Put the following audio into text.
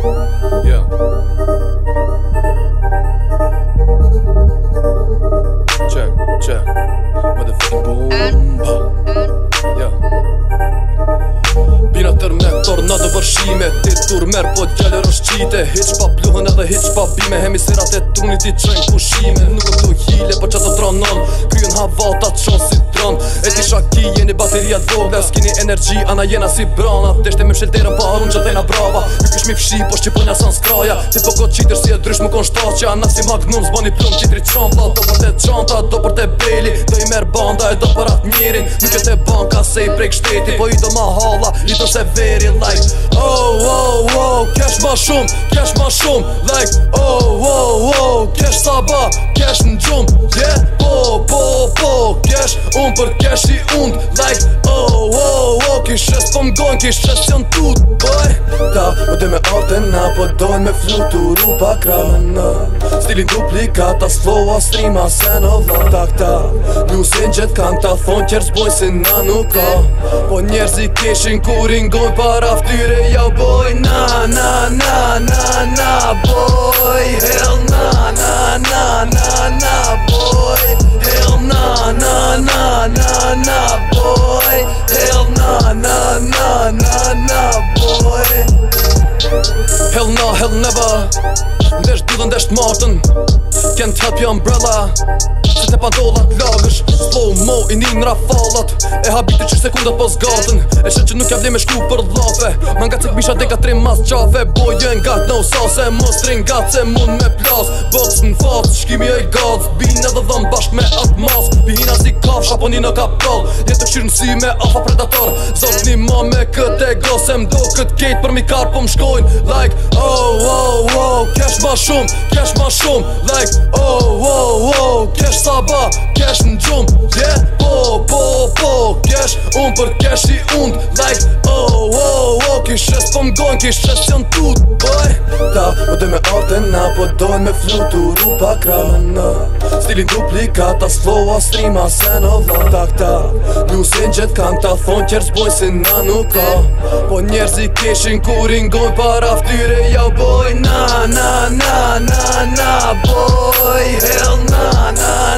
Yeah Check, check Motherfucking bomba Yeah Bina tërmek torna të vërshime Ti turmer po t'gjallero shqite Hit shpa pluhën edhe hit pa bime Hemisirat e tuni ti qenjë pushime Nuk po e përdo jile, po që të tronon Kryun havatat qanë si tron E ti shaki jeni bateria doble Skini energji ana jena si branat Deshte me mshelterën parun, po që t'hena brava Vesh mi fshi, po shqipën e asan s'kraja Ti po këtë qitër si e drysh më kon shtoqja Na si ma gnum, zbo një plumë qitri qonë do për të qonëta, do për të beli Do i mer banda e do për atë njërin Nuk që të banka se i prek shteti Po i do ma halla, i do se veri Like, oh, oh, oh, oh Kesh ma shumë, kesh ma shumë Like, oh, oh, oh, oh Kesh sa ba, kesh në gjumë, yeah cash Unë për cash i und Like, oh, oh, oh Kishës po m'gojnë, kishës që tut, Boj, ta, më dhe me arte na Po dojnë me fluturu rupa kranë Stilin duplikat, as flow, as stream, as en of love Tak, ta, njusin gjithë kanë ta thonë Qërës boj si na nuk ka Po njerës kishin kur ingojnë Par aftyre ja boj Na, na, na, na, na, boj Hell na, na, na, na hell never Ndesh dudën desh të martën Can't help your umbrella Se te pandollat lagësh Slow mo i një në rafalat E habitit që sekundat pos gatën E shet që nuk javli me shku për dhlape Ma nga cek bisha deka tre mas qafe Boy jen gat në usase Mos tre nga se mund me plas Box në fatë, shkimi e gatë Bina dhe dhëm bashk me Po një në kapitol Dhe të këshirë mësi si me alfa predator Zot një më me këtë ego Se do këtë kjetë për mi karë Po shkojnë Like oh oh oh Kesh ma shumë Kesh ma shumë Like oh oh oh Saba, kesh në gjumë, yeah Po, po, po, kesh Unë për kesh i undë, like Oh, oh, oh, kish eshtë po m'gojnë Kish eshtë që në tutë, boy Ta, më po dëme na, po dojnë me flutu Rupa kranë na Stilin duplikata, sloa, strima Senov, la, takta News engine kanë ta thonë, kjerë boj Si na nuk ka, po njerës i keshin Kuri para paraftyre Ja, boy, na, na, na, na, na, boy Hell, na, na